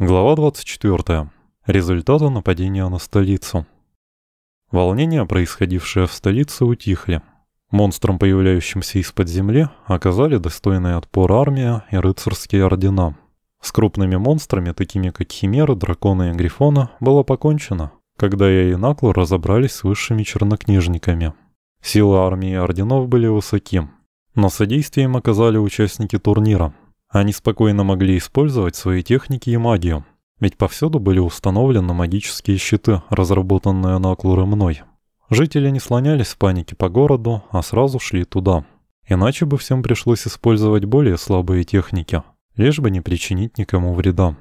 Глава 24. Результаты нападения на столицу. Волнения, происходившие в столице, утихли. Монстрам, появляющимся из-под земли, оказали достойный отпор армия и рыцарские ордена. С крупными монстрами, такими как Химеры, Драконы и Грифона, было покончено, когда я и Наклу разобрались с высшими чернокнижниками. Силы армии и орденов были высоки, но содействием оказали участники турнира – они спокойно могли использовать свои техники и магию, ведь повсюду были установлены магические щиты, разработанные на Аклуры мной. Жители не слонялись в панике по городу, а сразу шли туда. Иначе бы всем пришлось использовать более слабые техники, лишь бы не причинить никому вреда.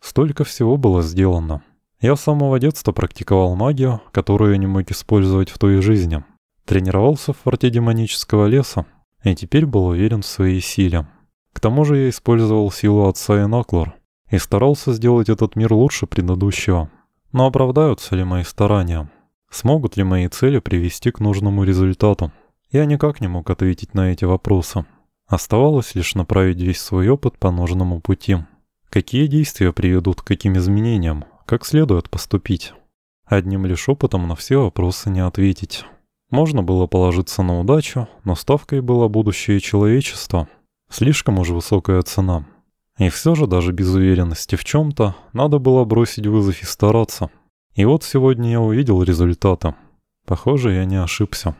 Столько всего было сделано. Я с самого детства практиковал магию, которую я не мог использовать в той жизни. Тренировался в форте демонического леса и теперь был уверен в своей силе. К тому же я использовал силу отца и Наклор и старался сделать этот мир лучше предыдущего. Но оправдаются ли мои старания? Смогут ли мои цели привести к нужному результату? Я никак не мог ответить на эти вопросы. Оставалось лишь направить весь свой опыт по нужному пути. Какие действия приведут к каким изменениям? Как следует поступить? Одним лишь опытом на все вопросы не ответить. Можно было положиться на удачу, но ставкой было будущее человечества. Слишком уж высокая цена. И все же, даже без уверенности в чем-то, надо было бросить вызов и стараться. И вот сегодня я увидел результаты. Похоже, я не ошибся.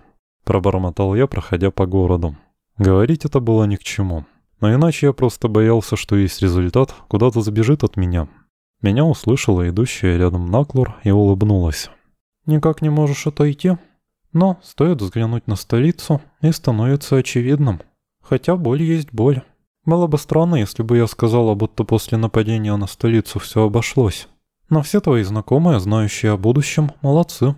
Пробормотал я, проходя по городу. Говорить это было ни к чему. Но иначе я просто боялся, что есть результат, куда-то забежит от меня. Меня услышала идущая рядом Наклор и улыбнулась. «Никак не можешь отойти? Но стоит взглянуть на столицу, и становится очевидным». Хотя боль есть боль. Было бы странно, если бы я сказала, будто после нападения на столицу все обошлось. Но все твои знакомые, знающие о будущем, молодцы.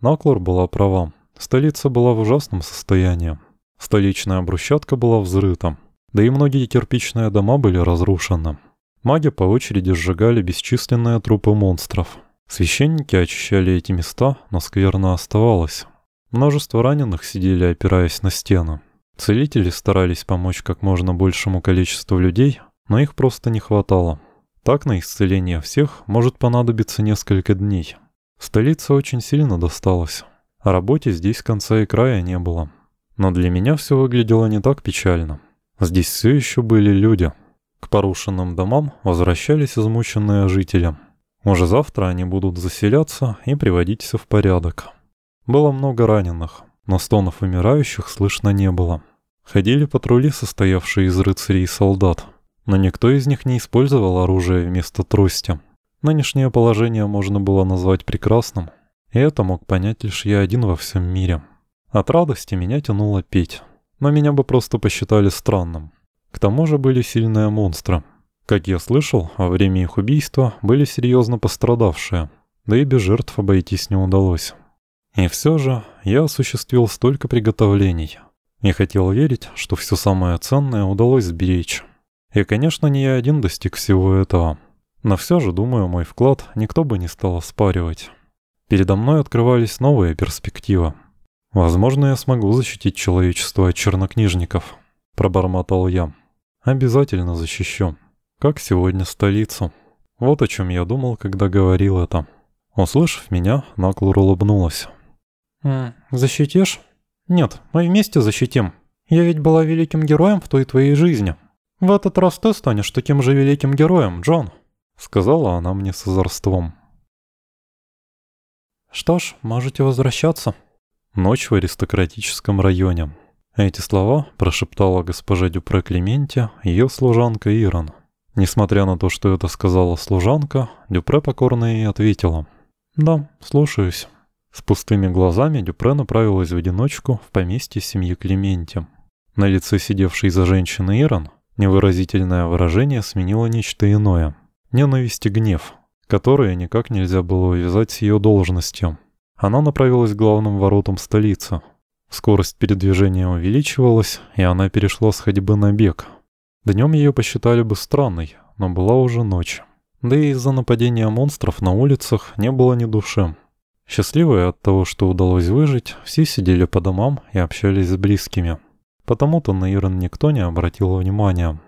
Наклор была права. Столица была в ужасном состоянии. Столичная брусчатка была взрыта. Да и многие кирпичные дома были разрушены. Маги по очереди сжигали бесчисленные трупы монстров. Священники очищали эти места, но скверно оставалось. Множество раненых сидели, опираясь на стены. Целители старались помочь как можно большему количеству людей, но их просто не хватало. Так на исцеление всех может понадобиться несколько дней. Столица очень сильно досталась. О работе здесь конца и края не было. Но для меня все выглядело не так печально. Здесь все еще были люди. К порушенным домам возвращались измученные жители. Уже завтра они будут заселяться и приводить все в порядок. Было много раненых, но стонов умирающих слышно не было. Ходили патрули, состоявшие из рыцарей и солдат, но никто из них не использовал оружие вместо трости. Нынешнее положение можно было назвать прекрасным, и это мог понять лишь я один во всем мире. От радости меня тянуло петь, но меня бы просто посчитали странным. К тому же были сильные монстры. Как я слышал, во время их убийства были серьезно пострадавшие, да и без жертв обойтись не удалось. И все же я осуществил столько приготовлений, я хотел верить, что все самое ценное удалось сберечь. И, конечно, не я один достиг всего этого. Но все же, думаю, мой вклад никто бы не стал оспаривать. Передо мной открывались новые перспективы. Возможно, я смогу защитить человечество от чернокнижников. Пробормотал я. Обязательно защищу. Как сегодня столицу. Вот о чем я думал, когда говорил это. Услышав меня, Наклур улыбнулась. «Защитишь?» «Нет, мы вместе защитим. Я ведь была великим героем в той твоей жизни. В этот раз ты станешь таким же великим героем, Джон», — сказала она мне с озорством. «Что ж, можете возвращаться». Ночь в аристократическом районе. Эти слова прошептала госпожа Дюпре Клементе, ее служанка Ирон. Несмотря на то, что это сказала служанка, Дюпре покорно ей ответила. «Да, слушаюсь». С пустыми глазами Дюпре направилась в одиночку в поместье семьи Клементи. На лице сидевшей за женщиной Ирон невыразительное выражение сменило нечто иное. Ненависть и гнев, которые никак нельзя было увязать с ее должностью. Она направилась к главным воротам столицы. Скорость передвижения увеличивалась, и она перешла с ходьбы на бег. Днем ее посчитали бы странной, но была уже ночь. Да и из-за нападения монстров на улицах не было ни души. Счастливые от того, что удалось выжить, все сидели по домам и общались с близкими. Потому-то на Ирон никто не обратил внимания.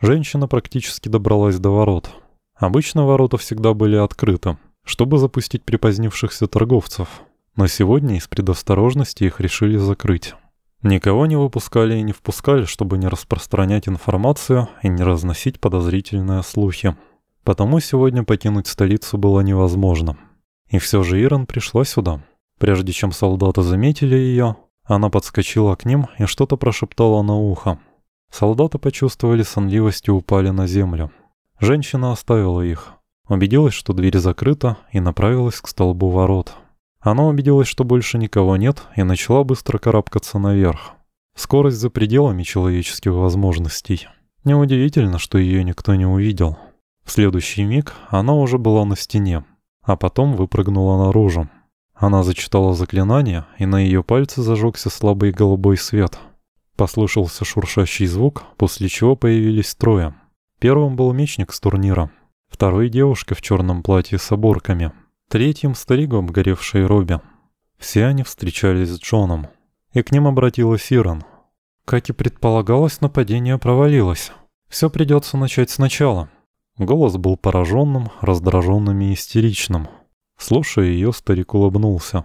Женщина практически добралась до ворот. Обычно ворота всегда были открыты, чтобы запустить припозднившихся торговцев, но сегодня из предосторожности их решили закрыть. Никого не выпускали и не впускали, чтобы не распространять информацию и не разносить подозрительные слухи. Потому сегодня покинуть столицу было невозможно. И все же Ирон пришла сюда. Прежде чем солдаты заметили ее, она подскочила к ним и что-то прошептала на ухо. Солдаты почувствовали сонливость и упали на землю. Женщина оставила их, убедилась, что дверь закрыта, и направилась к столбу ворот. Она убедилась, что больше никого нет, и начала быстро карабкаться наверх. Скорость за пределами человеческих возможностей. Неудивительно, что ее никто не увидел. В следующий миг она уже была на стене, а потом выпрыгнула наружу. Она зачитала заклинание, и на ее пальце зажегся слабый голубой свет. Послышался шуршащий звук, после чего появились трое. Первым был мечник с турнира. Второй — девушка в черном платье с оборками. Третьим — старик в обгоревшей робе. Все они встречались с Джоном. И к ним обратилась Ирон. Как и предполагалось, нападение провалилось. Все придется начать сначала. Голос был пораженным, раздраженным и истеричным. Слушая ее, старик улыбнулся.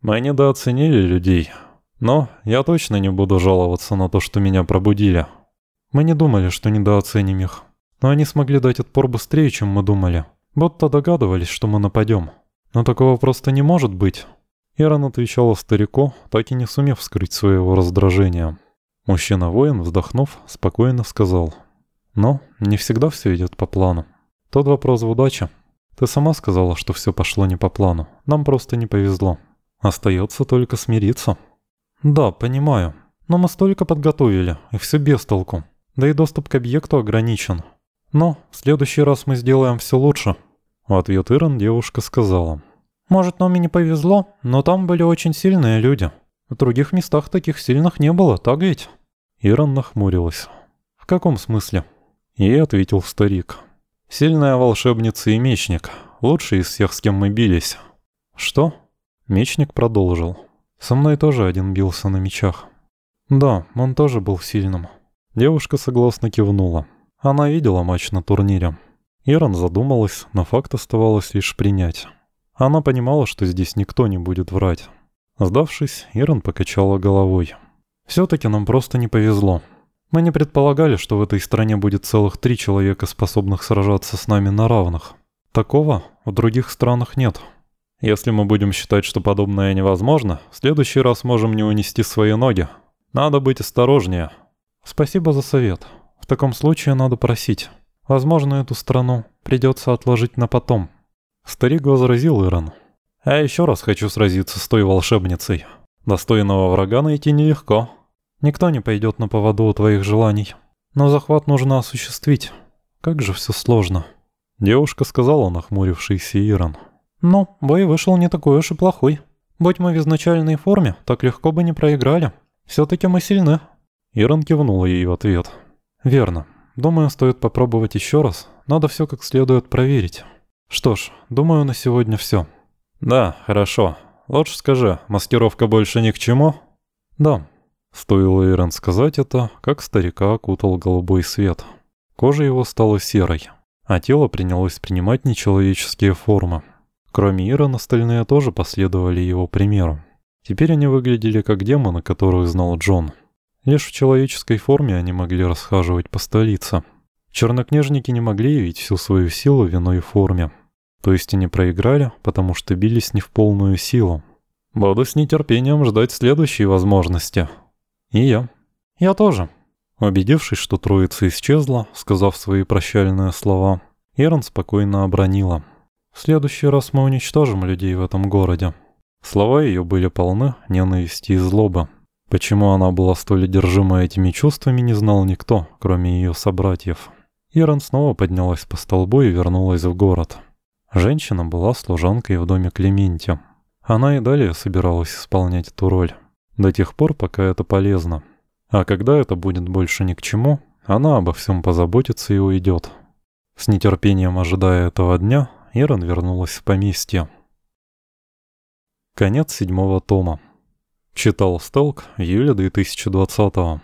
«Мы недооценили людей. Но я точно не буду жаловаться на то, что меня пробудили. Мы не думали, что недооценим их. Но они смогли дать отпор быстрее, чем мы думали. Будто догадывались, что мы нападем. Но такого просто не может быть». Ирон отвечала старику, так и не сумев скрыть своего раздражения. Мужчина-воин, вздохнув, спокойно сказал. «Но не всегда все идет по плану. Тот вопрос в удаче. Ты сама сказала, что все пошло не по плану. Нам просто не повезло. Остается только смириться. Да, понимаю. Но мы столько подготовили, и все без толку. Да и доступ к объекту ограничен. Но в следующий раз мы сделаем все лучше. В ответ Ирон девушка сказала. Может, нам и не повезло, но там были очень сильные люди. В других местах таких сильных не было, так ведь? Ирон нахмурилась. В каком смысле? Ей ответил старик. Сильная волшебница и мечник. Лучший из всех, с кем мы бились. Что? Мечник продолжил. Со мной тоже один бился на мечах. Да, он тоже был сильным. Девушка согласно кивнула. Она видела матч на турнире. Ирон задумалась, но факт оставалось лишь принять. Она понимала, что здесь никто не будет врать. Сдавшись, Ирон покачала головой. «Все-таки нам просто не повезло. Мы не предполагали, что в этой стране будет целых три человека, способных сражаться с нами на равных. Такого в других странах нет. Если мы будем считать, что подобное невозможно, в следующий раз можем не унести свои ноги. Надо быть осторожнее. Спасибо за совет. В таком случае надо просить. Возможно, эту страну придется отложить на потом. Старик возразил Иран. А еще раз хочу сразиться с той волшебницей. Достойного врага найти нелегко. Никто не пойдет на поводу у твоих желаний. Но захват нужно осуществить. Как же все сложно. Девушка сказала, нахмурившийся Иран. Ну, бой вышел не такой уж и плохой. Будь мы в изначальной форме, так легко бы не проиграли. Все-таки мы сильны. Иран кивнула ей в ответ. Верно. Думаю, стоит попробовать еще раз. Надо все как следует проверить. Что ж, думаю, на сегодня все. Да, хорошо. Лучше скажи, маскировка больше ни к чему? Да, Стоило Эйрон сказать это, как старика окутал голубой свет. Кожа его стала серой, а тело принялось принимать нечеловеческие формы. Кроме Ирон, остальные тоже последовали его примеру. Теперь они выглядели как демоны, которых знал Джон. Лишь в человеческой форме они могли расхаживать по столице. Чернокнижники не могли явить всю свою силу в иной форме. То есть они проиграли, потому что бились не в полную силу. Буду с нетерпением ждать следующей возможности, «И я». «Я тоже». Убедившись, что троица исчезла, сказав свои прощальные слова, Эрон спокойно обронила. «В следующий раз мы уничтожим людей в этом городе». Слова ее были полны ненависти и злобы. Почему она была столь одержима этими чувствами, не знал никто, кроме ее собратьев. Ирон снова поднялась по столбу и вернулась в город. Женщина была служанкой в доме Клементи. Она и далее собиралась исполнять эту роль. До тех пор, пока это полезно. А когда это будет больше ни к чему, она обо всем позаботится и уйдет. С нетерпением ожидая этого дня, Ирон вернулась в поместье. Конец седьмого тома. Читал Стелк, июля 2020 -го.